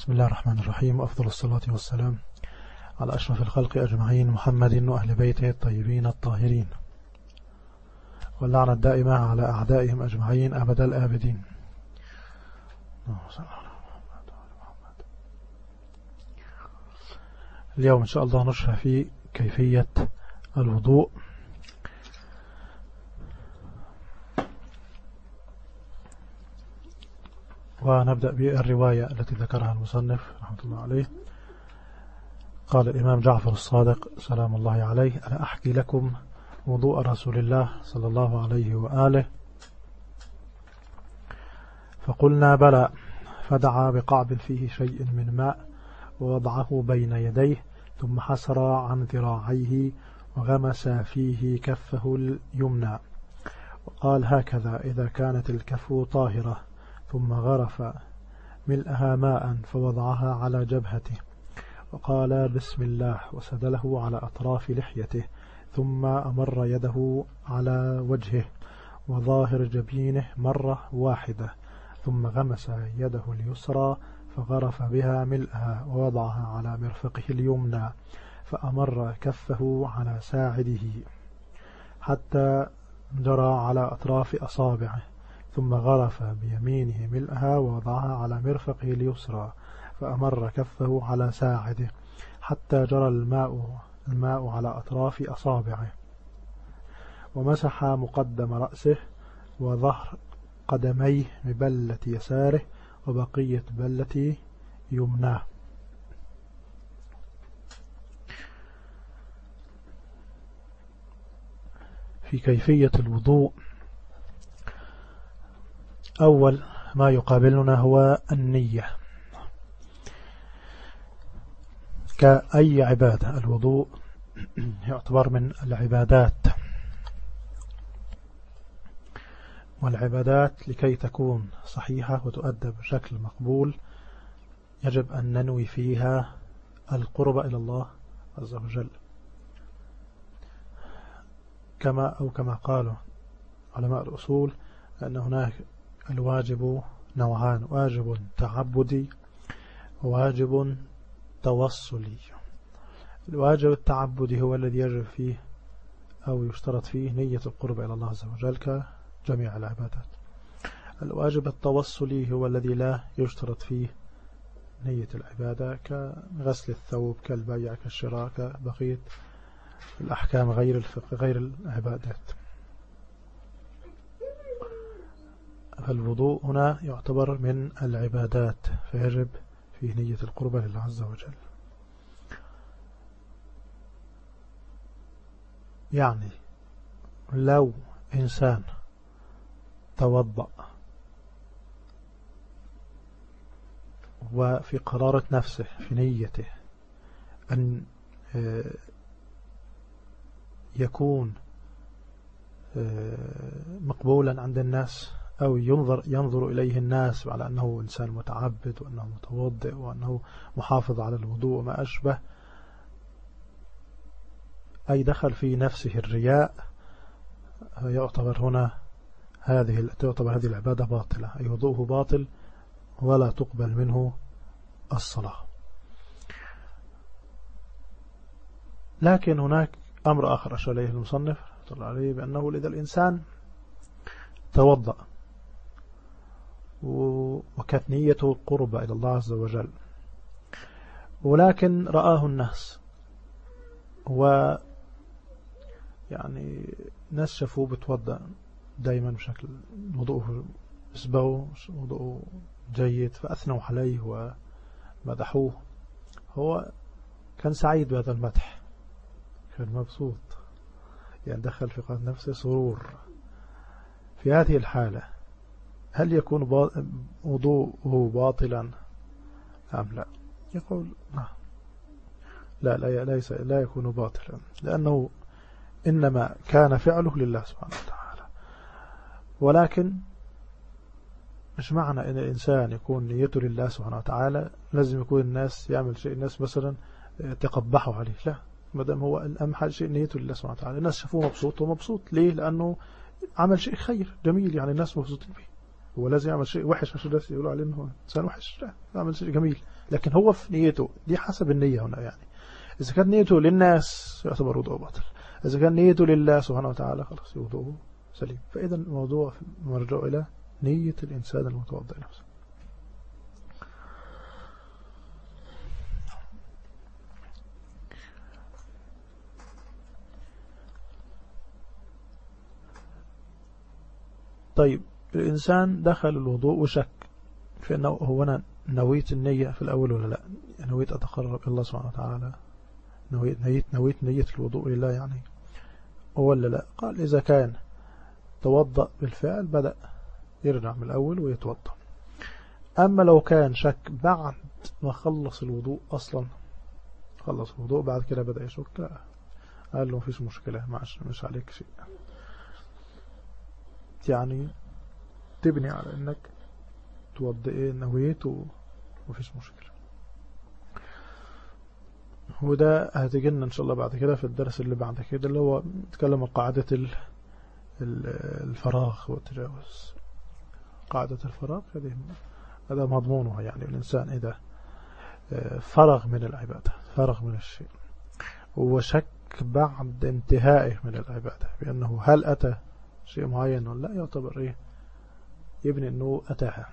بسم الله الرحمن الرحيم. وأفضل الصلاة والسلام على أشرف الخلق أجمعين. محمد وأهل بيته الطيبين الطاهرين. واللعنة الدائمة على أعدائهم أجمعين أبد الآبدين. اليوم إن شاء الله نشرح في كيفية الوضوء. ونبدأ بالرواية التي ذكرها المصنف رحمة الله عليه. قال الإمام جعفر الصادق سلام الله عليه. أنا أحكي لكم وضوء رسول الله صلى الله عليه وآله. فقلنا بلى. فدعا بقعب فيه شيء من ماء ووضعه بين يديه ثم حسر عن ذراعيه وغمس فيه كفه اليمنى. وقال هكذا إذا كانت الكف طاهرة. ثم غرف ملأها ماء فوضعها على جبهته وقال بسم الله وسدله على أطراف لحيته ثم أمر يده على وجهه وظاهر جبينه مرة واحدة ثم غمس يده اليسرى فغرف بها ملأها ووضعها على مرفقه اليمنى فأمر كفه على ساعده حتى جرى على أطراف أصابعه ثم غرف بيمينه ملأها ووضعها على مرفقه اليسرى فأمر كفه على ساعده حتى جرى الماء, الماء على أطراف أصابعه. ومسح مقدم رأسه وظهر قدميه ببلة يساره وبقية بلة يمناه. في كيفية الوضوء أول ما يقابلنا هو النية. كأي عبادة؟ الوضوء يعتبر من العبادات. والعبادات لكي تكون صحيحة وتؤدى بشكل مقبول يجب أن ننوي فيها القرب إلى الله عز وجل. كما أو كما قالوا علماء الأصول أن هناك الواجب نوعان واجب تعبدي وواجب توصلي الواجب التعبدي هو الذي يجب فيه أو يشترط فيه نية القرب إلى الله عز وجل كجميع العبادات. الواجب التوصلي هو الذي لا يشترط فيه نية العبادة كغسل الثوب كالبيع كالشراء كبقية الأحكام غير الفقه غير العبادات. فالوضوء هنا يعتبر من العبادات فيجب فيه نية القربة لله عز وجل. يعني لو إنسان توضأ وفي قرارة نفسه في نيته أن آه، يكون آه، مقبولا عند الناس أو ينظر, ينظر إليه الناس على أنه إنسان متعبد وأنه متوضئ وأنه محافظ على الوضوء وما أشبه. أي دخل في نفسه الرياء يعتبر هنا هذه تعتبر هذه العبادة باطلة. أي وضوءه باطل ولا تقبل منه الصلاة. لكن هناك أمر آخر أشار إليه المصنف عليه بأنه لذا الإنسان توضأ نيته قربة إلى الله عز وجل. ولكن رآه الناس و يعني ناس شافوه بتوضأ دايما بشكل وضوءه اسبه وضوءه جيد فأثنوا عليه ومدحوه. هو كان سعيد بهذا المدح كان مبسوط. يعني دخل في قلب نفسه سرور. في هذه الحالة هل يكون وضوءه باطلا أم لا؟ يقول لا لا لا, ليس لا يكون باطلا لأنه إنما كان فعله لله سبحانه وتعالى. ولكن مش معنى إن الإنسان يكون نيته لله سبحانه وتعالى لازم يكون الناس يعمل شيء الناس مثلا تقبحوا عليه. لا ما دام هو الأهم شيء نيته لله سبحانه وتعالى. الناس شافوه مبسوط ومبسوط. ليه؟ لأنه عمل شيء خير جميل يعني الناس مبسوطين فيه. هو لازم يعمل شيء وحش عشان الناس يقولوا عليه انه إنسان وحش. لا يعمل شيء جميل. لكن هو في نيته دي حسب النية هنا يعني. إذا كان نيته للناس يعتبر وضوءه باطل. إذا كان نيته لله سبحانه وتعالى خلاص وضوءه سليم. فإذا الموضوع مرجع إلى نية الإنسان المتوضئ نفسه طيب الإنسان دخل الوضوء وشك. في أنه هو أنا نويت النية في الأول ولا لا؟ نويت أتقرب الله سبحانه وتعالى. نويت, نويت, نويت نية الوضوء لله يعني. ولا لا؟ قال إذا كان توضأ بالفعل بدأ يرجع من الأول ويتوضأ. أما لو كان شك بعد ما خلص الوضوء أصلا خلص الوضوء بعد كده بدأ يشك قال له مفيش مشكلة معش مش عليك شيء. يعني تبني على إنك توضئ إيه؟ نويت ومفيش مشكلة. وده هتجينا إن شاء الله بعد كده في الدرس اللي بعد كده اللي هو نتكلم عن قاعدة الفراغ والتجاوز قاعدة الفراغ هذه هذا مضمونها يعني الإنسان إذا آه، فرغ من العبادة فرغ من الشيء. وشك بعد انتهائه من العبادة بأنه هل أتى شيء معين ولا لا؟ يعتبر إيه؟ يبني أنه أتاها.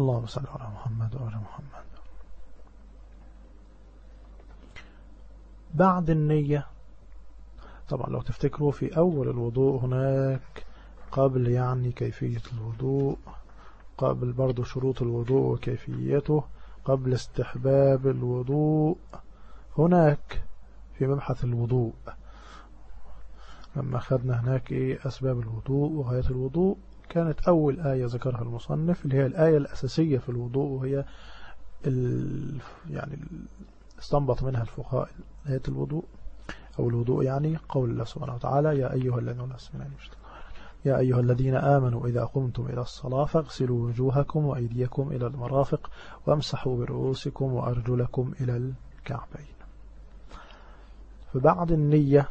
اللهم صل على محمد وعلى محمد. بعد النية طبعا لو تفتكروا في أول الوضوء هناك قبل يعني كيفية الوضوء قبل برضو شروط الوضوء وكيفيته قبل استحباب الوضوء هناك في مبحث الوضوء. لما أخذنا هناك إيه أسباب الوضوء وغاية الوضوء كانت أول آية ذكرها المصنف اللي هي الآية الأساسية في الوضوء وهي يعني استنبط منها الفقهاء آية الوضوء أو الوضوء يعني قول الله سبحانه وتعالى يا أيها الذين يا أيها الذين آمنوا إذا قمتم إلى الصلاة فاغسلوا وجوهكم وأيديكم إلى المرافق وامسحوا برؤوسكم وأرجلكم إلى الكعبين. فبعد النية.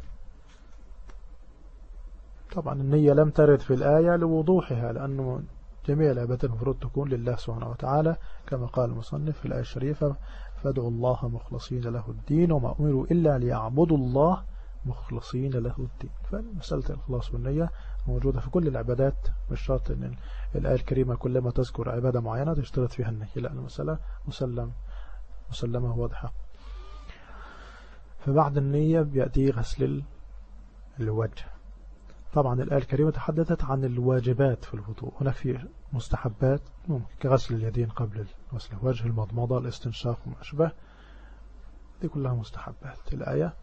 طبعا النية لم ترد في الآية لوضوحها لأنه جميع العبادات المفروض تكون لله سبحانه وتعالى كما قال المصنف في الآية الشريفة فادعوا الله مخلصين له الدين وما أمروا إلا ليعبدوا الله مخلصين له الدين. فمسألة الإخلاص والنية موجودة في كل العبادات مش شرط أن الآية الكريمة كلما تذكر عبادة معينة تشترط فيها النية لأن المسألة مسلم مسلمة واضحة. فبعد النية بيأتي غسل الوجه. طبعا الآية الكريمة تحدثت عن الواجبات في الوضوء. هناك في مستحبات ممكن كغسل اليدين قبل غسل الوجه المضمضة الاستنشاق وما أشبه. دي كلها مستحبات. الآية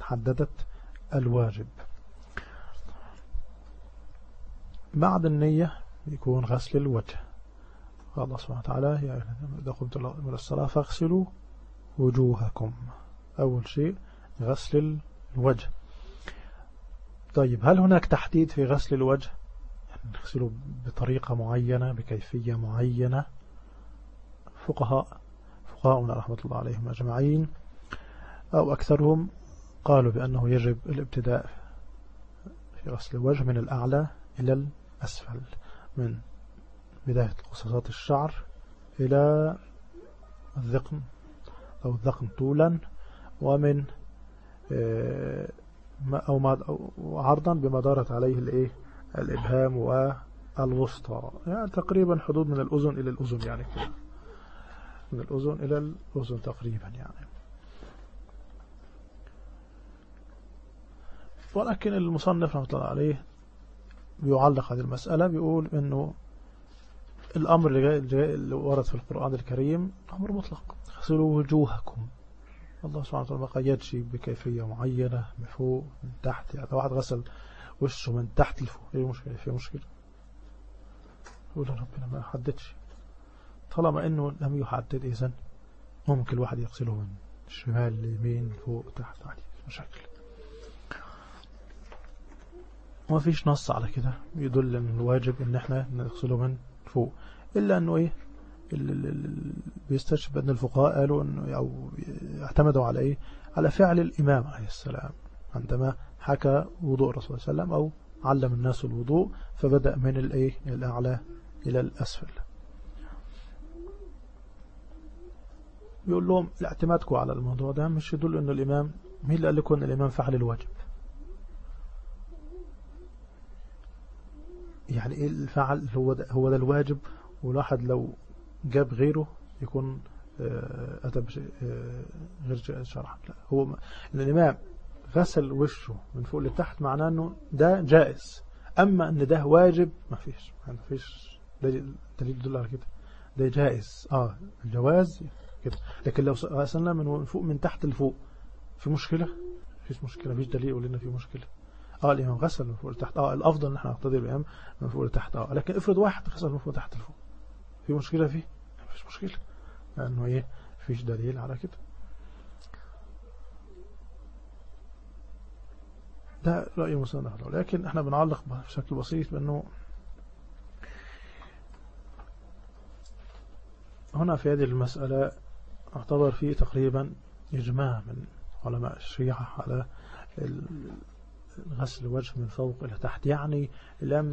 حددت الواجب. بعد النية يكون غسل الوجه. قال الله سبحانه وتعالى يا إذا قمت من الصلاة فاغسلوا وجوهكم. أول شيء غسل الوجه. طيب هل هناك تحديد في غسل الوجه؟ يعني نغسله بطريقة معينة بكيفية معينة. فقهاء فقهاؤنا رحمة الله عليهم أجمعين. أو أكثرهم قالوا بأنه يجب الابتداء في غسل الوجه من الأعلى إلى الأسفل من بداية قصصات الشعر إلى الذقن. أو الذقن طولا ومن آه، أو عرضا بما دارت عليه الإيه؟ الإبهام والوسطى. يعني تقريبا حدود من الأذن إلى الأذن يعني كده. من الأذن إلى الأذن تقريبا يعني. ولكن المصنف رحمة الله عليه بيعلق هذه المسألة بيقول إنه الأمر اللي ورد في القرآن الكريم أمر مطلق. اغسلوا وجوهكم. الله سبحانه وتعالى ما قيدش بكيفية معينة من فوق من تحت. يعني واحد غسل وشه من تحت لفوق. إيه المشكلة؟ في مشكلة؟ يقول ربنا ما حددش. طالما إنه لم يحدد اذا ممكن الواحد يغسله من الشمال اليمين فوق تحت. عادي مشاكل ما فيش نص على كده يدل إن الواجب إن إحنا نغسله من فوق. إلا إنه إيه؟ بيستشهد أن الفقهاء قالوا أنه أو اعتمدوا على إيه؟ على فعل الإمام عليه السلام عندما حكى وضوء الرسول صلى الله عليه وسلم أو علم الناس الوضوء فبدأ من الإيه الأعلى إلى الأسفل. بيقول لهم اعتمادكم على الموضوع ده مش يدل أن الإمام مين اللي قال لكم أن الإمام فعل الواجب؟ يعني إيه الفعل؟ هو ده, هو ده الواجب. والواحد لو جاب غيره يكون آه، أتى آه، غير شرح لا هو الإمام غسل وشه من فوق لتحت معناه أنه ده جائز. أما أن ده واجب ما فيش. ما فيش. دليل يدل على كده. ده جائز. آه الجواز كده. لكن لو غسلنا من فوق من تحت لفوق في مشكلة؟ فيش مشكلة. فيش دليل يقول لنا في مشكلة. آه الإمام غسل من فوق لتحت. آه الأفضل إن إحنا نقتدي بالإمام من فوق لتحت. آه لكن افرض واحد غسل من فوق لتحت لفوق. في مشكلة فيه؟ مفيش مشكلة. لأنه إيه؟ فيش دليل على كده. ده رأي مسند لكن إحنا بنعلق بشكل بسيط بأنه هنا في هذه المسألة اعتبر فيه تقريبا إجماع من علماء الشيعة على غسل الوجه من فوق إلى تحت. يعني لم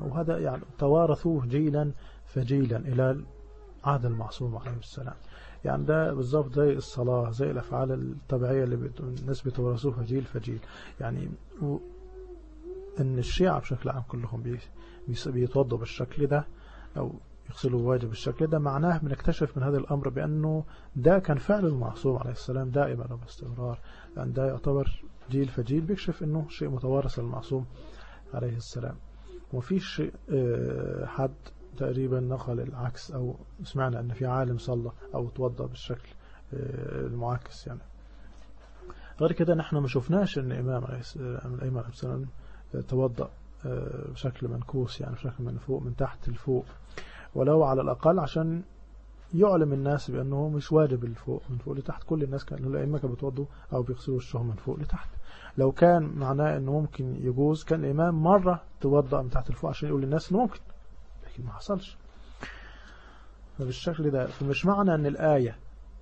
وهذا يعني توارثوه جيلا فجيلا إلى عهد المعصوم عليه السلام. يعني ده بالضبط زي الصلاة زي الأفعال الطبيعية اللي الناس بتورثوها جيل فجيل. يعني و... إن الشيعة بشكل عام كلهم بيتوضوا بالشكل ده أو يغسلوا واجب بالشكل ده معناه بنكتشف من هذا الأمر بأنه ده كان فعل المعصوم عليه السلام دائما وباستمرار. لأن ده يعتبر جيل فجيل بيكشف أنه شيء متوارث المعصوم عليه السلام. وفيش آه، حد تقريبا نقل العكس أو سمعنا أن في عالم صلى أو توضى بالشكل آه، المعاكس يعني. غير كده نحن ما شفناش أن إمام الأيمن عليه السلام توضأ آه، بشكل منكوس يعني بشكل من فوق من تحت لفوق. ولو على الأقل عشان يعلم الناس بأنه مش واجب الفوق من فوق لتحت. كل الناس كانوا الأئمة كانوا بيتوضوا أو بيغسلوا وشهم من فوق لتحت. لو كان معناه أنه ممكن يجوز كان الإمام مرة توضأ من تحت لفوق عشان يقول للناس أنه ممكن لكن ما حصلش. فبالشكل ده فمش معنى أن الآية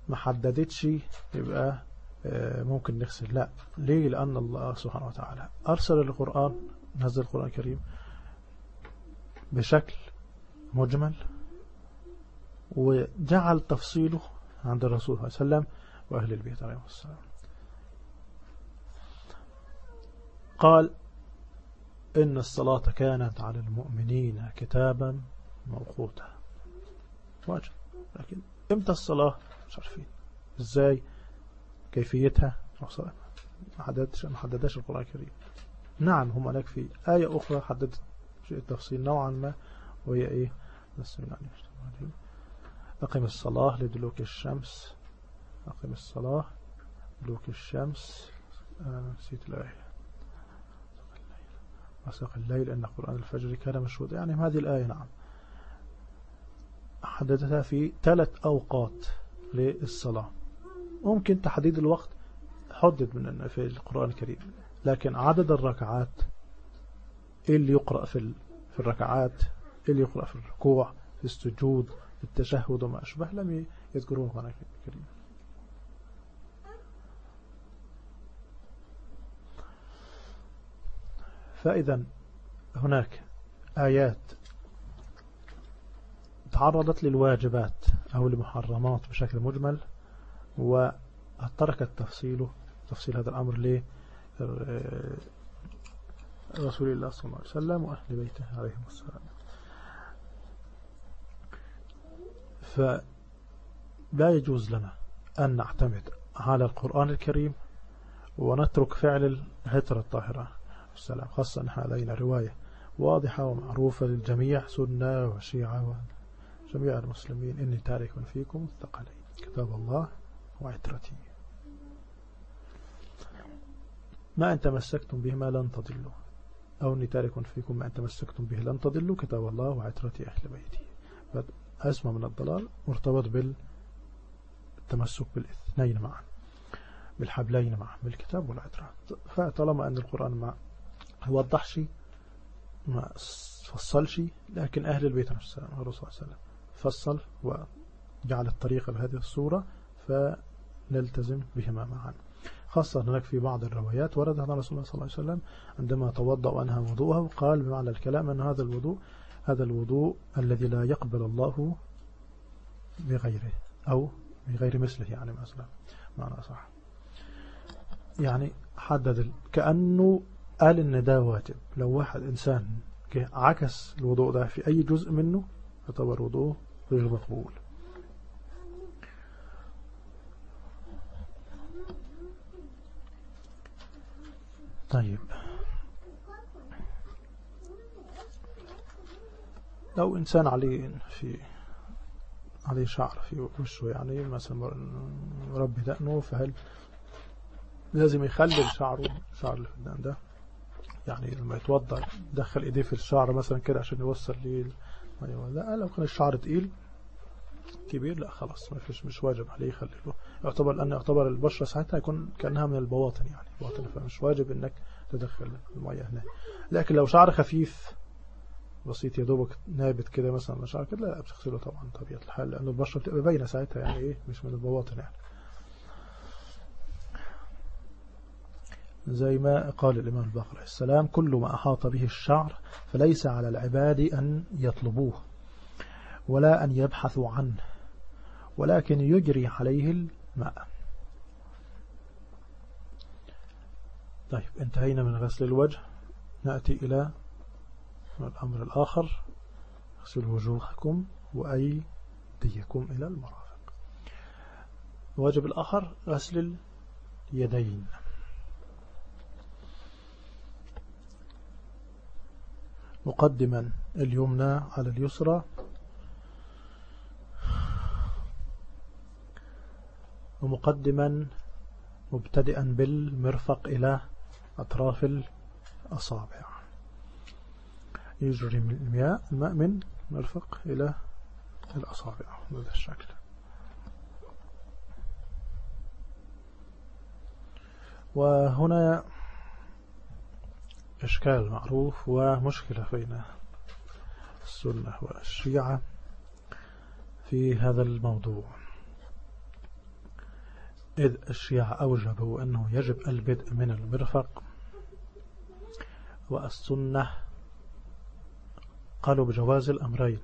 ما حددتش يبقى آه، ممكن نغسل. لا. ليه؟ لأن الله سبحانه وتعالى أرسل القرآن نزل القرآن الكريم بشكل مجمل. وجعل تفصيله عند الرسول صلى الله عليه وسلم وأهل البيت عليه السلام. قال إن الصلاة كانت على المؤمنين كتابا موقوتا. واجب. لكن إمتى الصلاة؟ مش عارفين. إزاي؟ كيفيتها؟ ما حددش ما حددش القرآن الكريم. نعم هم هناك في آية أخرى حددت شيء التفصيل نوعا ما وهي إيه؟ بس من أقم الصلاة لدلوك الشمس. أقم الصلاة لدلوك الشمس. أنا نسيت الآية. وسق الليل أن قرآن الفجر كان مشهودا. يعني هذه الآية نعم. حددتها في ثلاث أوقات للصلاة. ممكن تحديد الوقت حدد من في القرآن الكريم. لكن عدد الركعات اللي يقرأ في في الركعات اللي يقرأ في الركوع في السجود التشهد وما أشبه لم يذكرون القرآن الكريم. فإذا هناك آيات تعرضت للواجبات أو المحرمات بشكل مجمل وتركت تفصيله تفصيل هذا الأمر ل رسول الله صلى الله عليه وسلم وأهل بيته عليهم السلام. فلا يجوز لنا أن نعتمد على القرآن الكريم ونترك فعل الهترة الطاهرة. السلام. خاصة نحن لدينا رواية واضحة ومعروفة للجميع سنة وشيعة وجميع المسلمين. إني تارك فيكم الثقلين. كتاب الله وعترتي ما أن تمسكتم بهما لن تضلوا. أو إني تارك فيكم ما أن تمسكتم به لن تضلوا. كتاب الله وعترتي أهل بيتي أسمى من الضلال مرتبط بالتمسك بالاثنين معا بالحبلين معا بالكتاب والعترة. فطالما أن القرآن ما وضحش ما فصلش لكن أهل البيت السلام الرسول صلى الله عليه وسلم فصل وجعل الطريقة بهذه الصورة فنلتزم بهما معا. خاصة هناك في بعض الروايات ورد عن رسول الله صلى الله عليه وسلم عندما توضأ وأنهى وضوءه قال بمعنى الكلام أن هذا الوضوء هذا الوضوء الذي لا يقبل الله بغيره أو بغير مثله يعني مثلا معنى صح يعني حدد كأنه قال إن ده واجب. لو واحد إنسان عكس الوضوء ده في أي جزء منه يعتبر وضوء غير مقبول. طيب. لو إنسان عليه في عليه شعر في وشه يعني مثلا ربي دقنه فهل لازم يخلي شعره شعر اللي في الدقن ده؟ يعني لما يتوضا دخل إيديه في الشعر مثلا كده عشان يوصل ليه لا لو كان الشعر تقيل كبير لا خلاص ما فيش مش واجب عليه يخلي له. يعتبر لأن يعتبر البشرة ساعتها يكون كأنها من البواطن يعني بواطن فمش واجب إنك تدخل المية هنا لكن لو شعر خفيف بسيط يا دوبك نابت كده مثلا شعر كده لا بتغسله طبعا طبيعة الحال لأنه البشرة بتبقى باينة ساعتها يعني إيه مش من البواطن يعني. زي ما قال الإمام الباقر السلام كل ما أحاط به الشعر فليس على العباد أن يطلبوه ولا أن يبحثوا عنه ولكن يجري عليه الماء. طيب انتهينا من غسل الوجه. نأتي إلى الأمر الآخر غسل وجوهكم وأيديكم إلى المرافق. الواجب الآخر غسل اليدين. مقدما اليمنى على اليسرى. ومقدما مبتدئا بالمرفق إلى أطراف الأصابع. يجري الماء الماء من مرفق إلى الأصابع بهذا الشكل. وهنا إشكال معروف ومشكلة بين السنة والشيعة في هذا الموضوع. إذ الشيعة أوجبوا أنه يجب البدء من المرفق والسنة قالوا بجواز الأمرين.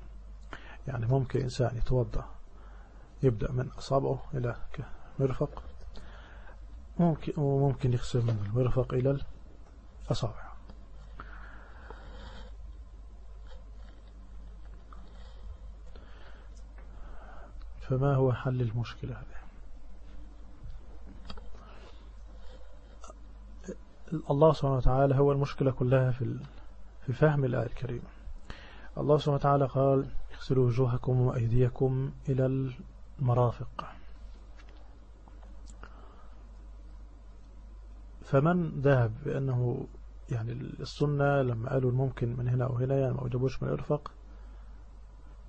يعني ممكن إنسان يتوضأ يبدأ من أصابعه إلى مرفق ممكن وممكن يغسل من المرفق إلى الأصابع فما هو حل المشكلة هذه؟ الله سبحانه وتعالى هو المشكلة كلها في في فهم الآية الكريمة. الله سبحانه وتعالى قال اغسلوا وجوهكم وأيديكم إلى المرافق. فمن ذهب بأنه يعني السنة لما قالوا الممكن من هنا أو هنا يعني ما أوجبوش من الإرفق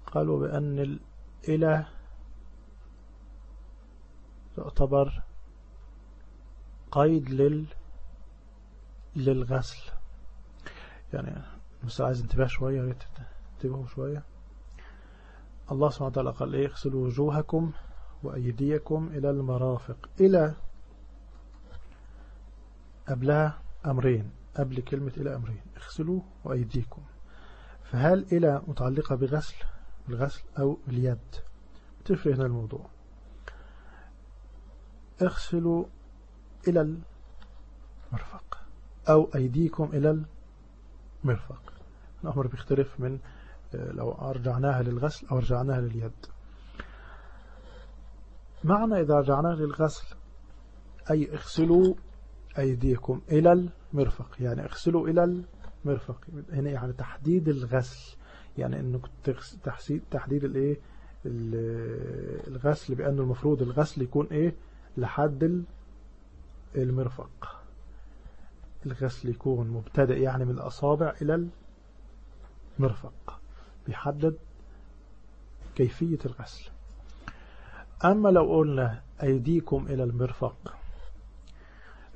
قالوا بأن الإله تعتبر قيد لل للغسل. يعني بس عايز انتباه شوية انتبهوا شوية. الله سبحانه وتعالى قال إيه؟ اغسلوا وجوهكم وأيديكم إلى المرافق. إلى قبلها أمرين. قبل كلمة إلى أمرين. اغسلوا وأيديكم. فهل إلى متعلقة بغسل؟ الغسل أو اليد تفرق هنا الموضوع. اغسلوا إلى المرفق أو أيديكم إلى المرفق. الأمر بيختلف من لو أرجعناها للغسل أو رجعناها لليد. معنى إذا رجعناها للغسل أي اغسلوا أيديكم إلى المرفق. يعني اغسلوا إلى المرفق. هنا يعني تحديد الغسل. يعني أنه تحديد الإيه؟ الغسل بأنه المفروض الغسل يكون إيه؟ لحد المرفق. الغسل يكون مبتدئ يعني من الأصابع إلى المرفق. بيحدد كيفية الغسل. أما لو قلنا أيديكم إلى المرفق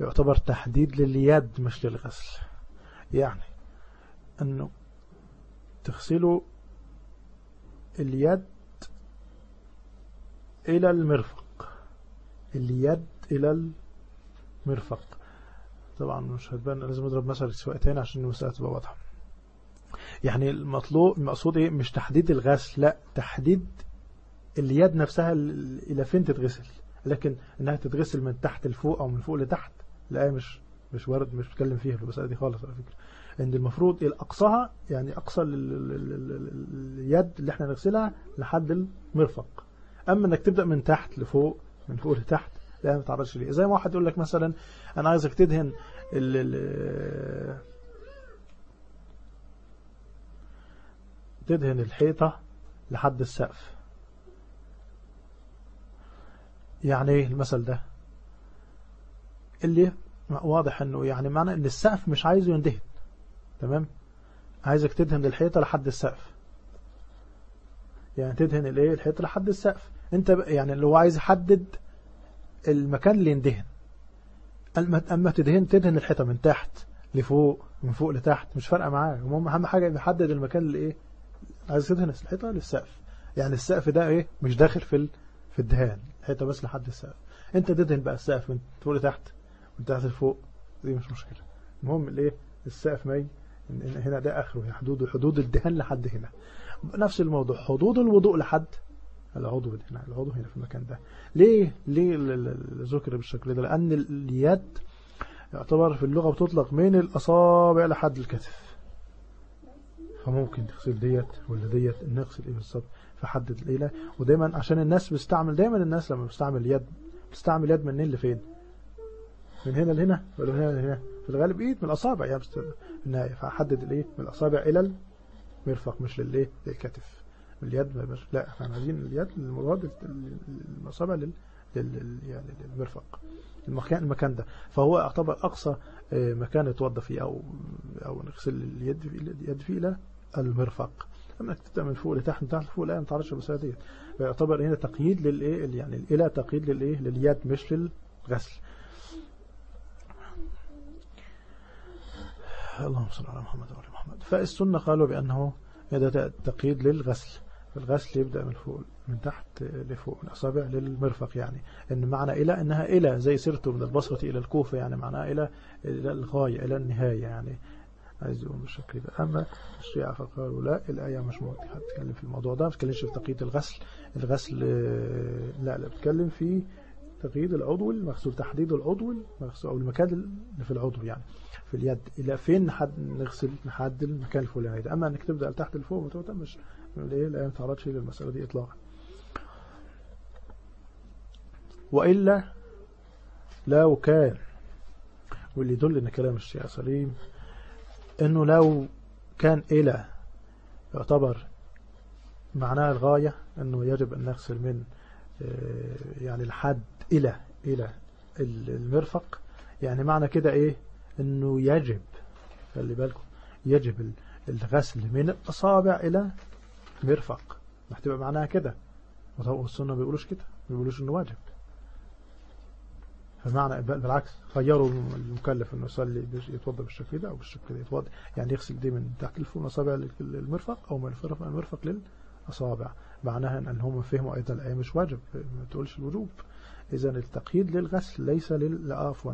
يعتبر تحديد لليد مش للغسل. يعني أنه تغسلوا اليد إلى المرفق. اليد إلى المرفق. طبعا مش هتبان لازم أضرب مثل سواقتين عشان المسألة تبقى واضحة. يعني المطلوب المقصود إيه؟ مش تحديد الغسل لا تحديد اليد نفسها إلى فين تتغسل. لكن إنها تتغسل من تحت لفوق أو من فوق لتحت لا مش مش ورد مش بتكلم فيها في المسألة دي خالص على فكرة. ان المفروض الاقصاها يعني أقصى اليد اللي إحنا نغسلها لحد المرفق. أما إنك تبدأ من تحت لفوق من فوق لتحت لا ما تعرضش ليه. زي ما واحد يقول لك مثلا أنا عايزك تدهن تدهن الحيطة لحد السقف. يعني إيه المثل ده؟ اللي واضح إنه يعني معنى إن السقف مش عايزه يندهن. تمام؟ عايزك تدهن الحيطة لحد السقف. يعني تدهن الإيه؟ الحيطة لحد السقف. أنت يعني اللي هو عايز يحدد المكان اللي يندهن. أما تدهن تدهن الحيطة من تحت لفوق من فوق لتحت مش فارقة معاه. المهم أهم حاجة يحدد المكان اللي إيه؟ عايز تدهن الحيطة للسقف. يعني السقف ده إيه؟ مش داخل في في الدهان الحيطة بس لحد السقف. أنت تدهن بقى السقف من فوق لتحت من تحت لفوق دي مش مشكلة. المهم الايه السقف ماي هنا ده آخره حدود حدود الدهان لحد هنا. نفس الموضوع حدود الوضوء لحد. العضو هنا العضو هنا في المكان ده. ليه؟ ليه ذكر بالشكل ده؟ لأن اليد يعتبر في اللغة بتطلق من الأصابع لحد الكتف. فممكن تغسل ديت ولا ديت نغسل إيه بالظبط؟ فحدد الايه ودايما عشان الناس بتستعمل دايما الناس لما بتستعمل يد بتستعمل يد منين لفين؟ من هنا لهنا ولا من هنا لهنا؟ في الغالب ايد من الأصابع. يعني النهاية. فحدد الإيه؟ من الأصابع إلى المرفق مش للإيه؟ للكتف. اليد ما بش لا إحنا عايزين اليد المراد المصابع لل يعني للمرفق. المكان المكان ده. فهو يعتبر أقصى آه، مكان يتوضى فيه أو أو نغسل اليد في اليد فيه إلى المرفق. اما تبدأ من فوق لتحت من تحت لفوق لا ما بس ديت فيعتبر هنا تقييد للإيه؟ يعني إلى تقييد للإيه؟ لليد مش للغسل. اللهم صل على محمد وعلى محمد. فالسنة قالوا بأنه هذا تقييد للغسل. الغسل يبدأ من فوق من تحت لفوق من أصابع للمرفق يعني. إن معنى إلى إنها إلى زي سيرته من البصرة إلى الكوفة يعني معناها إلى إلى الغاية إلى النهاية يعني. عايز يقول بالشكل ده أما الشيعة فقالوا لا الآية مش موضوع هتكلم في الموضوع ده ما بتكلمش في تقييد الغسل. الغسل لا لا بتكلم في تقييد العضو المغسول تحديد العضو المغسول أو المكان اللي في العضو يعني في اليد. إلى فين نحد نغسل؟ نحدد المكان الفلاني ده. أما أنك تبدأ تحت لفوق مش ليه لا يتعرضش للمسألة دي إطلاقا. وإلا لو كان واللي يدل إن كلام الشيعة سليم. إنه لو كان إلى يعتبر معناه الغاية إنه يجب أن نغسل من آه، يعني الحد إلى إلى المرفق. يعني معنى كده إيه؟ إنه يجب خلي بالكم يجب الغسل من الأصابع إلى مرفق. هتبقى معناها كده. والسنة ما بيقولوش كده ما بيقولوش إنه واجب. فمعنى بالعكس خيروا المكلف إنه يصلي يتوضأ بالشكل ده أو بالشكل ده يتوضأ. يعني يغسل دي من تحت الفم اصابع المرفق أو من المرفق للأصابع. معناها إن هم فهموا أيضا الآية مش واجب ما تقولش الوجوب. إذا التقييد للغسل ليس عفوا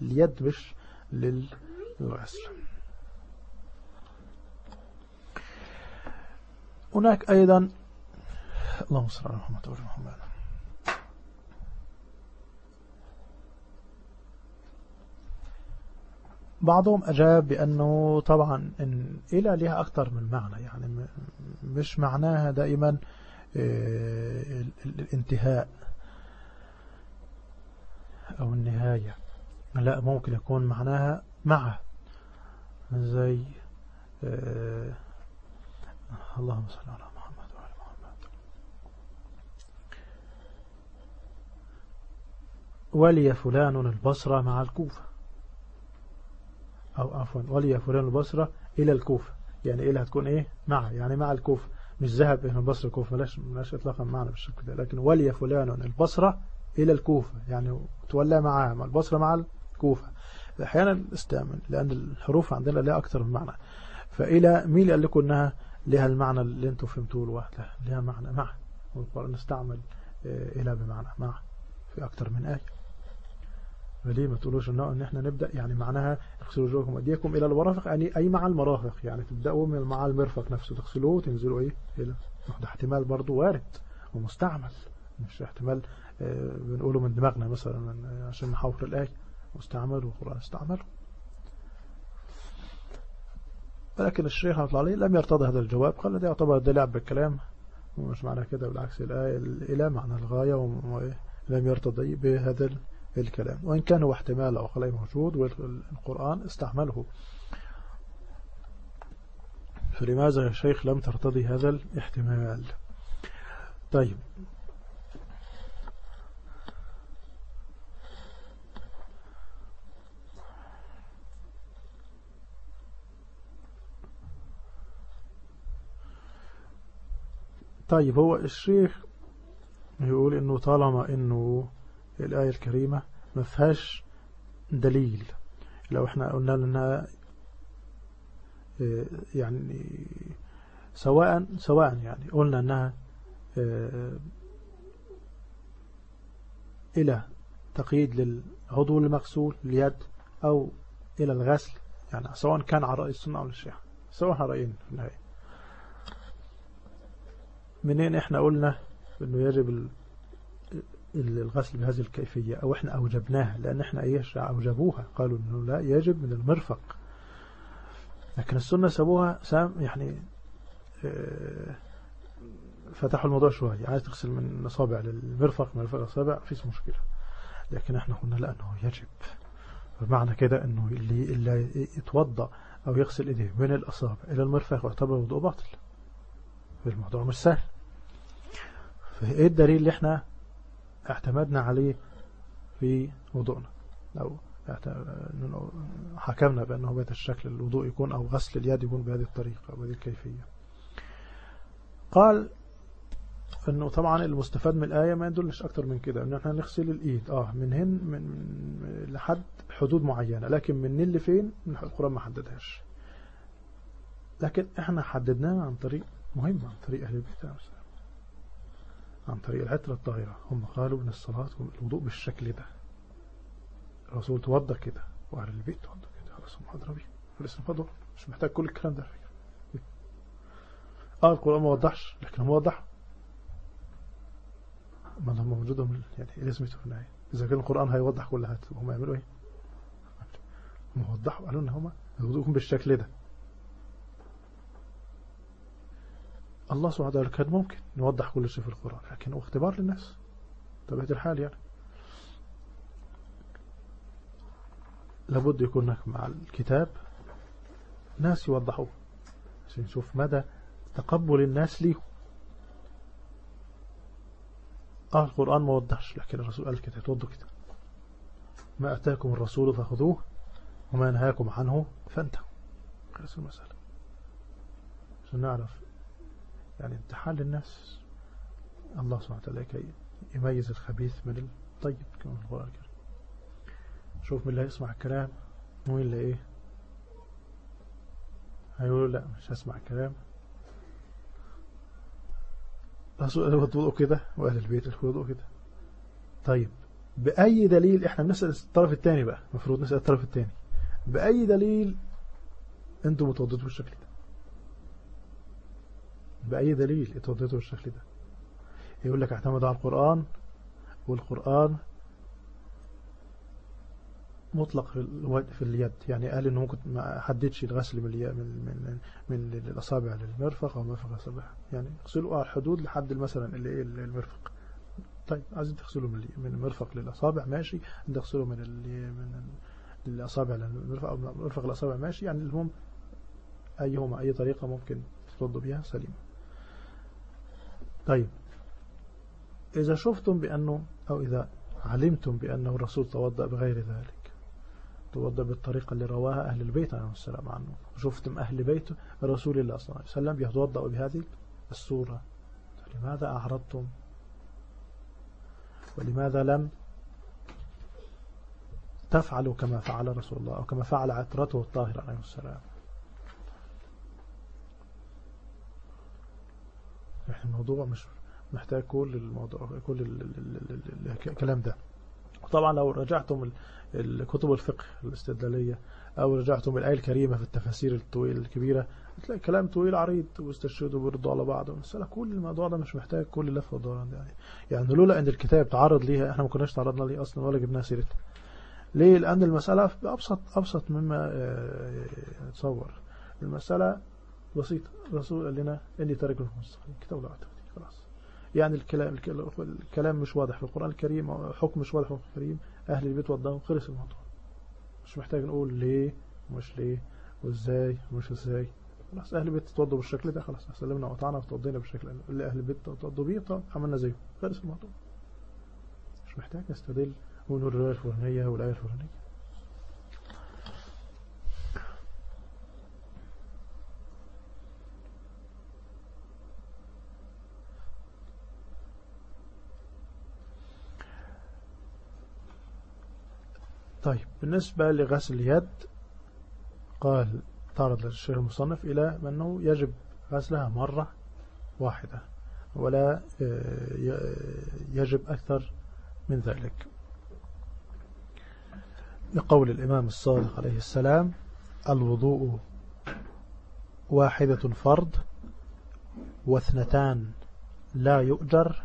لليد مش للغسل. هناك أيضا اللهم صل على محمد وعلى محمد. بعضهم أجاب بأنه طبعا إن إلى لها أكثر من معنى يعني مش معناها دائما آه، الانتهاء أو النهاية. لا ممكن يكون معناها مع زي آه، اللهم صل على محمد وعلى محمد. ولي فلان البصرة مع الكوفة. أو عفوا ولي فلان البصرة إلى الكوفة. يعني إلى هتكون إيه؟ مع يعني مع الكوفة. مش ذهب من البصرة الكوفة ملاش, ملاش إطلاقا معنا بالشكل ده. لكن ولي فلان البصرة إلى الكوفة. يعني تولى معها مع البصرة مع الكوفة. أحيانا استعمل لأن الحروف عندنا لها أكثر من معنى. فإلى مين قال لكم أنها لها المعنى اللي أنتم فهمتوه لوحدها. لها معنى مع والقرآن استعمل إلى بمعنى مع في أكتر من آية. فليه ما تقولوش إنه إن إحنا نبدأ؟ يعني معناها اغسلوا وجوهكم أيديكم إلى المرافق يعني أي مع المرافق. يعني تبدأوا من مع المرفق نفسه تغسلوه وتنزلوا إيه؟ إلى ده احتمال برضو وارد ومستعمل. مش احتمال آه، بنقوله من دماغنا مثلا عشان نحاور الآية. مستعمل والقرآن استعمله ولكن الشيخ رحمة الله عليه لم يرتضي هذا الجواب. قال ده يعتبر ده لعب بالكلام ومش معنى كده بالعكس الآية إلى معنى الغاية ولم يرتضي بهذا الكلام. وإن كان هو احتمال أو خلاه موجود والقرآن استعمله فلماذا يا شيخ لم ترتضي هذا الاحتمال؟ طيب. طيب هو الشيخ يقول إنه طالما إنه الآية الكريمة ما فيهاش دليل. لو إحنا قلنا لنا آه، يعني سواء سواء يعني قلنا إنها آه، إلى تقييد للعضو المغسول اليد أو إلى الغسل يعني سواء كان على رأي السنة أو الشيخ سواء على رأيين في النهاية. منين إحنا قلنا إنه يجب الغسل بهذه الكيفية أو إحنا أوجبناها لأن إحنا إيش؟ أوجبوها. قالوا إنه لا يجب من المرفق. لكن السنة سابوها سام يعني آه، فتحوا الموضوع شوية. عايز تغسل من اصابع للمرفق من مرفق الاصابع فيش مشكلة. لكن إحنا قلنا لا إنه يجب. بمعنى كده إنه اللي, اللي يتوضأ أو يغسل إيديه من الأصابع إلى المرفق يعتبر وضوء باطل. الموضوع مش سهل. فإيه الدليل اللي إحنا اعتمدنا عليه في وضوءنا أو حكمنا بأنه بهذا الشكل الوضوء يكون أو غسل اليد يكون بهذه الطريقة أو بهذه الكيفية. قال أنه طبعا المستفاد من الآية ما يدلش أكتر من كده أنه إحنا نغسل الإيد. آه من هن من, لحد حدود معينة لكن من اللي فين القرآن ما حددهاش. لكن إحنا حددناها عن طريق مهم عن طريق أهل البيت. عن طريق العترة الطاهرة. هم قالوا إن الصلاة والوضوء بالشكل ده. الرسول توضى كده وأهل البيت توضى كده. خلاص هم حضر بيه لسه فضل مش محتاج كل الكلام ده. آه القرآن ما وضحش لكن هو وضح. ما هم موجودة يعني إيه لازمته في النهاية؟ إذا كان القرآن هيوضح كل هذا هم يعملوا إيه؟ هم وضحوا قالوا إن هم يوضوكم بالشكل ده. الله سبحانه وتعالى كان ممكن نوضح كل شيء في القرآن لكن هو اختبار للناس طبيعة الحال يعني. لابد يكون مع الكتاب ناس يوضحوه عشان نشوف مدى تقبل الناس ليه. آه القرآن ما وضحش لكن الرسول قال كده توضوا كده. ما أتاكم الرسول فخذوه وما نهاكم عنه فانتهوا. خلص المسألة عشان نعرف يعني امتحان للناس. الله سبحانه وتعالى كي يميز الخبيث من الطيب كما في القرآن الكريم. شوف من اللي هيسمع الكلام ومين اللي إيه؟ هيقولوا لا مش هسمع الكلام رسول الله وضوء كده وأهل البيت الوضوء كده. طيب بأي دليل إحنا بنسأل الطرف الثاني بقى المفروض نسأل الطرف الثاني بأي دليل أنتم متوضدوا بالشكل ده؟ بأي دليل؟ اتوضيته بالشكل ده. يقول لك اعتمد على القرآن والقرآن مطلق في اليد. يعني قال إنه ممكن ما حددش الغسل من من من, الإصابع للمرفق أو مرفق الإصابع. يعني اغسلوا الحدود لحد مثلا اللي إيه المرفق. طيب عايزين تغسلوا من من المرفق للإصابع ماشي. تغسلوا من من الاصابع للمرفق أو مرفق الإصابع ماشي. يعني المهم أيهما أي طريقة ممكن تتوضوا بها؟ سليمه طيب. إذا شفتم بأنه أو إذا علمتم بأنه الرسول توضأ بغير ذلك توضأ بالطريقة اللي رواها أهل البيت عليه السلام عنه. وشفتم أهل بيت رسول الله صلى الله عليه وسلم يتوضأ بهذه الصورة. لماذا أعرضتم؟ ولماذا لم تفعلوا كما فعل رسول الله أو كما فعل عطرته الطاهرة عليه السلام؟ الموضوع مش محتاج كل الموضوع كل الكلام ده. وطبعا لو رجعتم الكتب الفقه الاستدلالية أو رجعتم الآية الكريمة في التفاسير الطويلة الكبيرة هتلاقي كلام طويل عريض واستشهدوا وبيردوا على بعض والمسألة. كل الموضوع ده مش محتاج كل لفة ودوران يعني. يعني لولا أن الكتاب تعرض ليها إحنا ما كناش تعرضنا ليه أصلا ولا جبناها سيرتها. ليه؟ لأن المسألة أبسط أبسط مما يتصور. المسألة بسيطة الرسول قال لنا إني تارك لكم مستقيم كتاب لا خلاص. يعني الكلام الكلام مش واضح في القرآن الكريم حكم مش واضح في القرآن الكريم. أهل البيت وضعهم خلص الموضوع. مش محتاج نقول ليه ومش ليه وإزاي ومش إزاي. خلاص أهل البيت تتوضوا بالشكل ده خلاص. سلمنا وقطعنا وتوضينا بالشكل اللي أهل البيت تتوضوا بيه عملنا زيه. خلص الموضوع. مش محتاج نستدل ونقول الرواية الفلانية والآية الفلانية طيب بالنسبة لغسل اليد قال تعرض الشيخ المصنف إلى أنه يجب غسلها مرة واحدة ولا آه، يجب أكثر من ذلك. لقول الإمام الصادق عليه السلام الوضوء واحدة فرض واثنتان لا يؤجر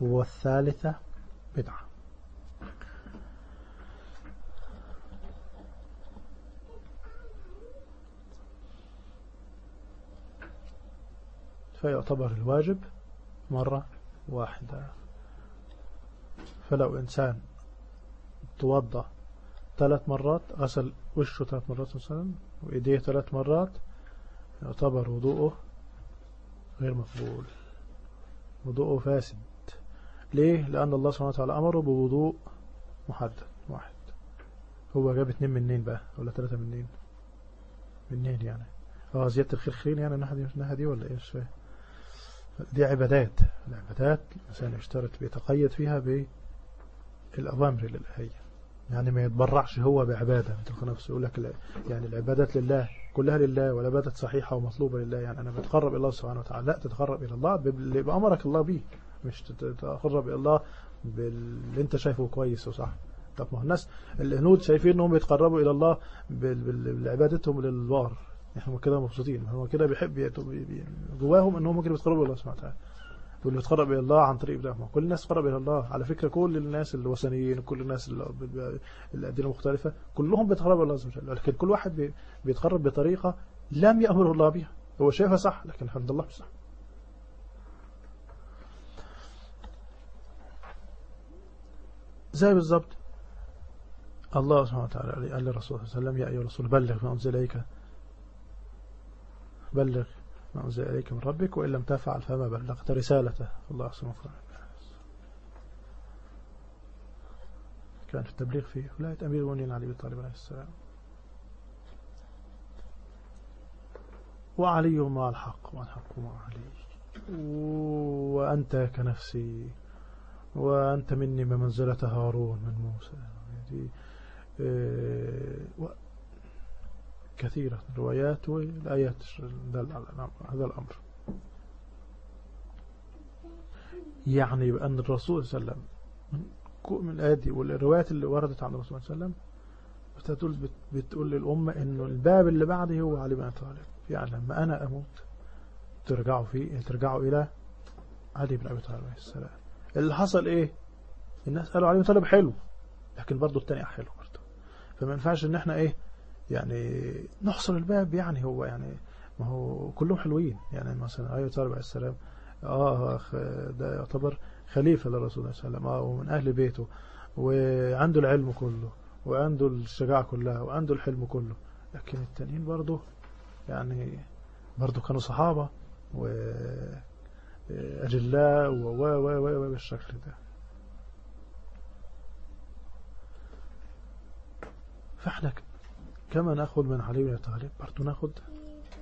والثالثة بدعة. فيعتبر الواجب مرة واحدة. فلو إنسان توضى ثلاث مرات غسل وشه ثلاث مرات مثلا وإيديه ثلاث مرات يعتبر وضوءه غير مقبول وضوءه فاسد. ليه؟ لأن الله سبحانه وتعالى أمره بوضوء محدد واحد. هو جاب اتنين منين بقى؟ ولا ثلاثة منين؟ منين يعني؟ آه زيادة الخير يعني الناحية دي دي ولا إيه؟ مش فاهم. دي عبادات العبادات الإنسان يشترط بيتقيد فيها بالأوامر الإلهية يعني ما يتبرعش هو بعبادة. مثل نفسه يقول لك يعني العبادات لله كلها لله والعبادات صحيحة ومطلوبة لله. يعني أنا بتقرب إلى الله سبحانه وتعالى. لا تتقرب إلى الله بأمرك الله به. مش تتقرب إلى الله باللي أنت شايفه كويس وصح. طب ما الناس الهنود شايفين إنهم بيتقربوا إلى الله بعبادتهم للبار. هم كده مبسوطين هم كده بيحب جواهم إنهم ممكن يتقربوا إلى الله سبحانه وتعالى. واللي بيتقرب إلى الله عن طريق ده كل الناس تقرب إلى الله. على فكرة كل الناس الوثنيين كل الناس الاديان المختلفة كلهم بيتقربوا إلى الله سبحانه وتعالى. لكن كل واحد بيتقرب بطريقة لم يأمر الله بها. هو شايفها صح لكن الله مش صح. زي بالظبط الله سبحانه وتعالى قال للرسول صلى الله عليه وسلم يا أيها الرسول بلغ ما أنزل إليك بلغ ما أنزل إليك من ربك وإن لم تفعل فما بلغت رسالته. الله وتعالى كان في التبليغ في ولاية أمير المؤمنين علي بن طالب عليه السلام. وعلي مع الحق والحق مع علي. وأنت كنفسي وأنت مني بمنزلة هارون من موسى. يعني كثيرة الروايات والآيات هذا الأمر. يعني بأن الرسول صلى الله عليه وسلم من الآيات والروايات اللي وردت عن الرسول صلى الله عليه وسلم بتقول, للأمة إنه الباب اللي بعدي هو علي بن طالب. يعني لما أنا أموت ترجعوا فيه ترجعوا إلى علي بن أبي طالب عليه السلام. اللي حصل إيه؟ الناس قالوا علي بن طالب حلو لكن برضه التاني حلو برضه. فما ينفعش إن إحنا إيه؟ يعني نحصر الباب يعني هو يعني ما هو كلهم حلوين. يعني مثلا أيوة طالب عليه السلام آه ده يعتبر خليفة للرسول صلى الله عليه وسلم آه ومن أهل بيته وعنده العلم كله وعنده الشجاعة كلها وعنده الحلم كله. لكن التانيين برضه يعني برضه كانوا صحابة وأجلاء و و و و بالشكل ده. فإحنا كما نأخذ من علي بن طالب برضو نأخذ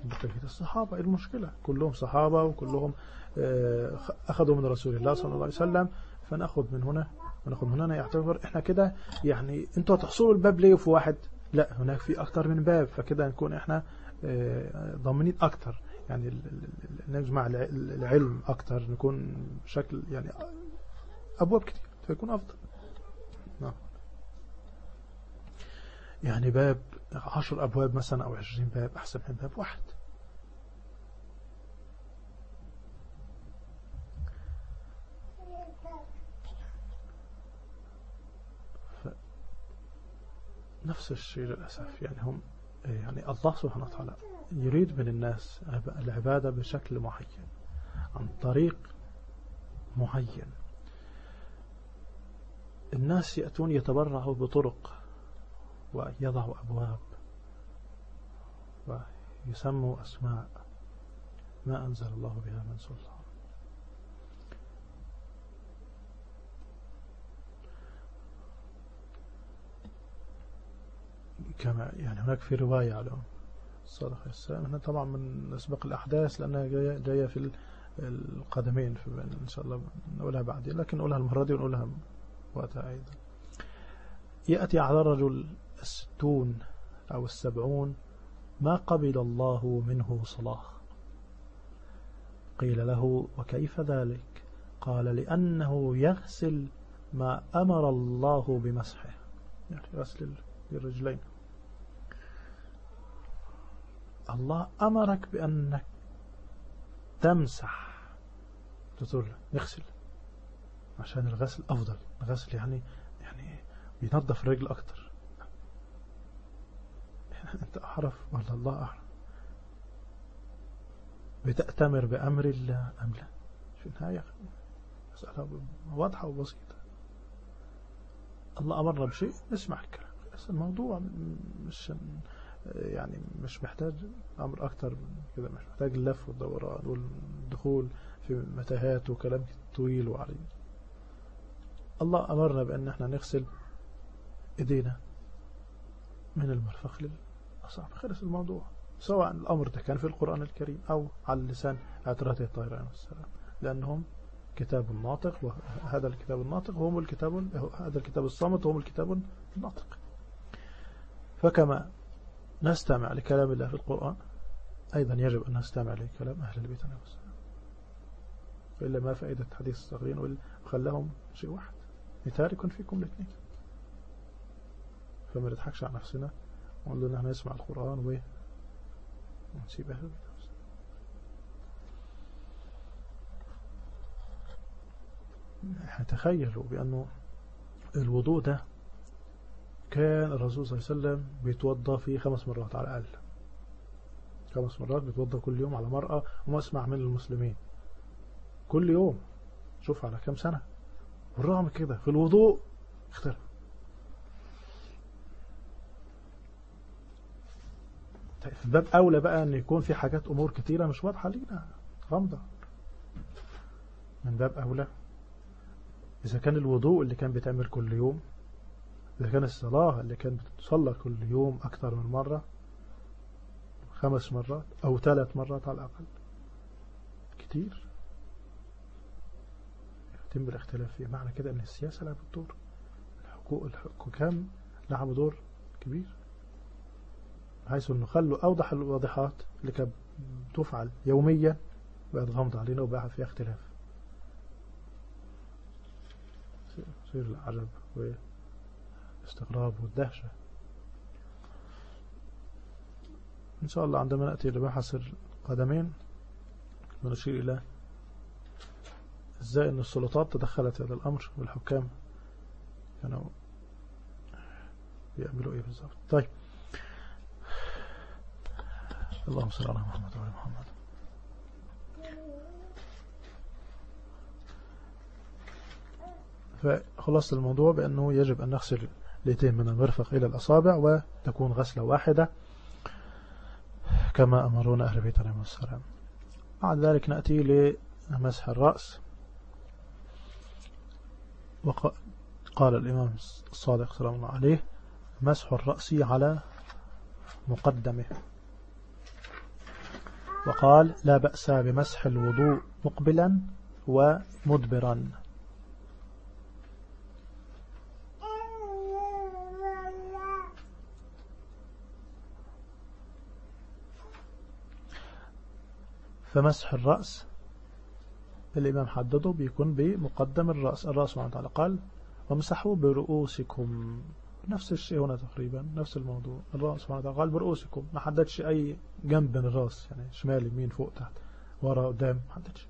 بقية الصحابة. المشكلة كلهم صحابة وكلهم آه، أخذوا من رسول الله صلى الله عليه وسلم فنأخذ من هنا ونأخذ من هنا. يعتبر إحنا كده يعني أنتوا تحصلوا الباب ليه في واحد؟ لا هناك في أكتر من باب فكده نكون إحنا آه، ضامنين أكتر. يعني نجمع العلم أكتر نكون بشكل يعني أبواب كتير فيكون أفضل. يعني باب عشر أبواب مثلا أو عشرين باب أحسن من باب واحد. نفس الشيء للأسف. يعني هم يعني الله سبحانه وتعالى يريد من الناس العبادة بشكل معين عن طريق معين. الناس يأتون يتبرعوا بطرق ويضعوا أبواب ويسموا أسماء ما أنزل الله بها من سلطان. كما يعني هناك في رواية على الصالح السلام هنا طبعا من أسبق الأحداث لأنها جاية, جاية في القدمين في إن شاء الله نقولها بعدين لكن نقولها المرة دي ونقولها وقتها أيضا. يأتي على الرجل الستون أو السبعون ما قبل الله منه صلاة قيل له وكيف ذلك؟ قال لأنه يغسل ما أمر الله بمسحه. يعني غسل الرجلين. الله أمرك بأنك تمسح. تقول نغسل عشان الغسل أفضل. الغسل يعني يعني بينظف الرجل أكتر. أنت أعرف ولا الله أعرف بتأتمر بأمر الله أم لا؟ في النهاية؟ مسألة واضحة وبسيطة. الله أمرنا بشيء نسمع الكلام. بس الموضوع مش يعني مش محتاج أمر أكتر كده مش محتاج اللف والدوران والدخول في متاهات وكلام طويل وعريض. الله أمرنا بأن إحنا نغسل إيدينا من المرفق للأصابع خلص الموضوع. سواء الأمر ده كان في القرآن الكريم أو على لسان اعتراض الطيران والسلام لأنهم كتاب الناطق وهذا الكتاب الناطق هم الكتاب هذا الكتاب الصامت وهم الكتاب الناطق. فكما نستمع لكلام الله في القرآن أيضا يجب أن نستمع لكلام أهل البيت عليه السلام. وإلا ما فائدة حديث الصغيرين وخلاهم شيء واحد. يكون فيكم الاثنين. فما نضحكش على نفسنا. ونقول لنا نسمع القرآن ونسيب أهل البيت. تخيلوا بأنه الوضوء ده كان الرسول صلى الله عليه وسلم بيتوضى فيه خمس مرات على الأقل. خمس مرات بيتوضى كل يوم على مرأة وما أسمع من المسلمين. كل يوم. شوف على كم سنة. بالرغم كده في الوضوء اختلف. في باب أولى بقى أن يكون في حاجات أمور كتيرة مش واضحة لينا. غامضة من باب أولى. إذا كان الوضوء اللي كان بيتعمل كل يوم إذا كان الصلاة اللي كانت بتصلى كل يوم أكثر من مرة خمس مرات أو ثلاث مرات على الأقل. كتير. يتم الاختلاف فيه معنى كده أن السياسة لعبت دور. الحكام لعبوا دور كبير. حيث أنه خلوا أوضح الواضحات اللي كانت تفعل يوميا بقت غامضة علينا وبقى فيها اختلاف. سير العجب الاستغراب والدهشة. إن شاء الله عندما نأتي لبحث القدمين نشير إلى إزاي أن السلطات تدخلت هذا الأمر والحكام كانوا بيعملوا إيه بالضبط طيب. اللهم صل على محمد وعلى محمد. فخلاص الموضوع بأنه يجب أن نغسل اليدين من المرفق إلى الأصابع وتكون غسلة واحدة كما أمرونا أهل بيت عليهم السلام. بعد ذلك نأتي لمسح الرأس. وقال الإمام الصادق سلام الله عليه مسح الرأس على مقدمه. وقال لا بأس بمسح الوضوء مقبلا ومدبرا. فمسح الرأس الإمام حدده بيكون بمقدم الرأس. الرأس سبحانه وتعالى قال وامسحوا برؤوسكم. نفس الشيء هنا تقريبا نفس الموضوع. الرأس قال برؤوسكم ما حددش أي جنب من الرأس يعني شمال يمين فوق تحت ورا قدام ما حددش.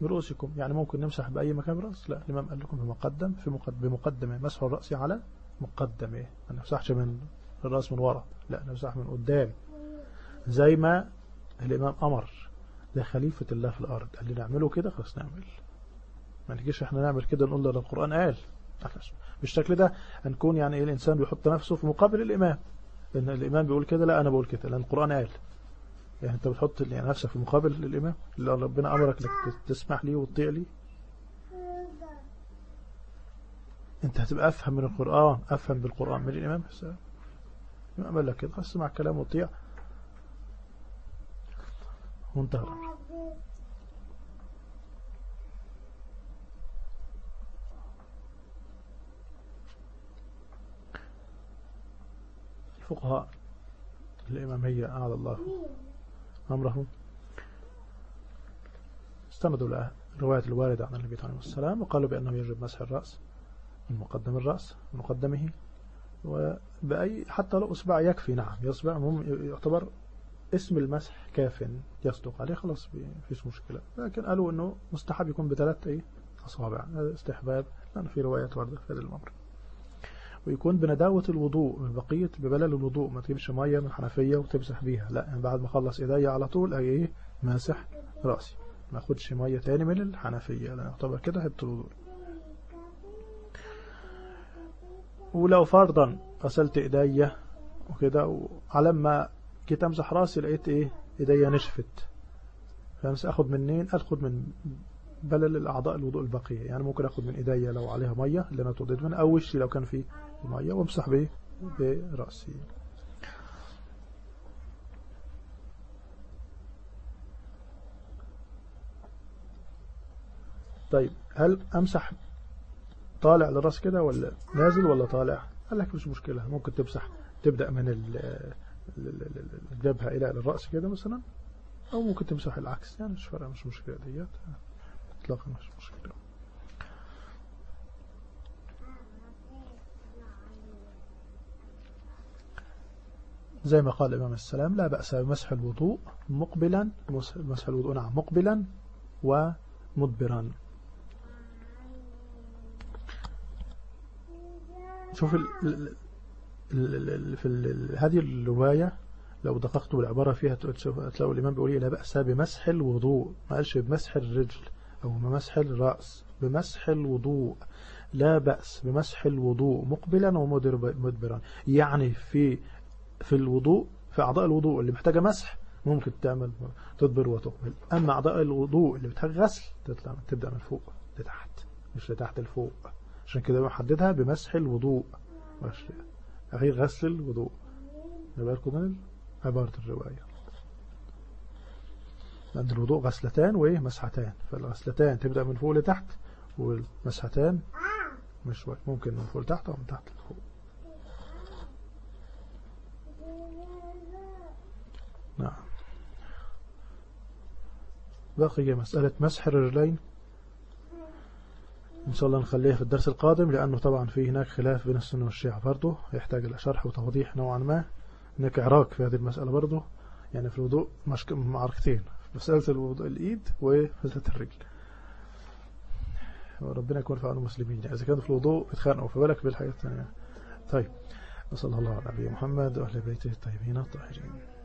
برؤوسكم يعني ممكن نمسح بأي مكان برأس؟ لا الإمام قال لكم بمقدم في مقدم بمقدمة مسح الرأس على مقدمة. ما نمسحش من الرأس من ورا لا نمسح من قدام. زي ما الإمام أمر ده خليفة الله في الأرض. قال لي نعمله كده؟ خلاص نعمل. ما نجيش إحنا نعمل كده نقول له القرآن قال. بالشكل ده هنكون يعني إيه الإنسان بيحط نفسه في مقابل الإمام. لأن الإمام بيقول كده لا أنا بقول كده لأن القرآن قال. يعني أنت بتحط يعني نفسك في مقابل الإمام. اللي ربنا أمرك لك تسمح لي وتطيع لي. أنت هتبقى أفهم من القرآن أفهم بالقرآن من الإمام. الإمام قال لك كده اسمع كلام وطيع وانتهى الفقهاء الإمامية أعلى الله. أمرهم؟ استندوا إلى رواية الواردة عن النبي عليه السلام وقالوا بأنه يجب مسح الرأس من مقدم الرأس من مقدمه وبأي حتى لو أصبع يكفي نعم يصبع يعتبر اسم المسح كاف يصدق عليه خلاص فيش مشكلة. لكن قالوا أنه مستحب يكون بثلاث أي أصابع هذا استحباب. لأن في رواية وردة في هذا الأمر. ويكون بنداوة الوضوء من بقية ببلل الوضوء ما تجيبش مية من الحنفية وتمسح بيها لا يعني بعد ما اخلص ايديا على طول اي إيه ماسح رأسي. ما أخدش مية تاني من الحنفية لأن يعتبر كده هبت الوضوء. ولو فرضا غسلت ايديا وكده وعلى جيت أمسح رأسي لقيت إيه ايديا نشفت. فأمس أخد منين؟ أخد من بلل الأعضاء الوضوء البقية. يعني ممكن أخد من ايديا لو عليها مية اللي أنا اتوضيت منها أو وشي لو كان فيه مية وامسح به برأسي. طيب هل أمسح طالع للرأس كده ولا نازل ولا طالع؟ قال لك مش مشكلة ممكن تمسح تبدأ من الجبهة إلى الرأس كده مثلا أو ممكن تمسح العكس يعني مش فرق مش مشكلة ديت. اطلاقا مش مشكلة. زي ما قال الإمام السلام لا بأس بمسح الوضوء مقبلا مسح الوضوء نعم مقبلا ومدبرا. شوف ال ال ال في هذه الرواية لو دققتوا بالعبارة فيها تلاقوا الإمام بيقول إيه لا بأس بمسح الوضوء. ما قالش بمسح الرجل أو بمسح الرأس بمسح الوضوء. لا بأس بمسح الوضوء مقبلا ومدبرا يعني في في الوضوء في أعضاء الوضوء اللي محتاجة مسح ممكن تعمل تدبر وتقبل. أما أعضاء الوضوء اللي بتحتاج غسل تبدأ من فوق لتحت مش لتحت لفوق. عشان كده بحددها بمسح الوضوء. غير غسل الوضوء. نبالكم من عبارة الرواية. لأن الوضوء غسلتان ومسحتان. فالغسلتان تبدأ من فوق لتحت والمسحتان مش ممكن من فوق لتحت أو من تحت لفوق. نعم. بقي مسألة مسح الرجلين. إن شاء الله نخليها في الدرس القادم لأنه طبعا في هناك خلاف بين السنة والشيعة برضه. يحتاج إلى شرح وتوضيح نوعا ما. هناك عراق في هذه المسألة برضه. يعني في الوضوء معركتين مسألة الوضوء الإيد ومسألة الرجل. وربنا يكون في عون المسلمين. يعني إذا كانوا في الوضوء بيتخانقوا فبالك بالحياة الثانية. طيب وصلى الله على نبينا محمد وأهل بيته الطيبين الطاهرين.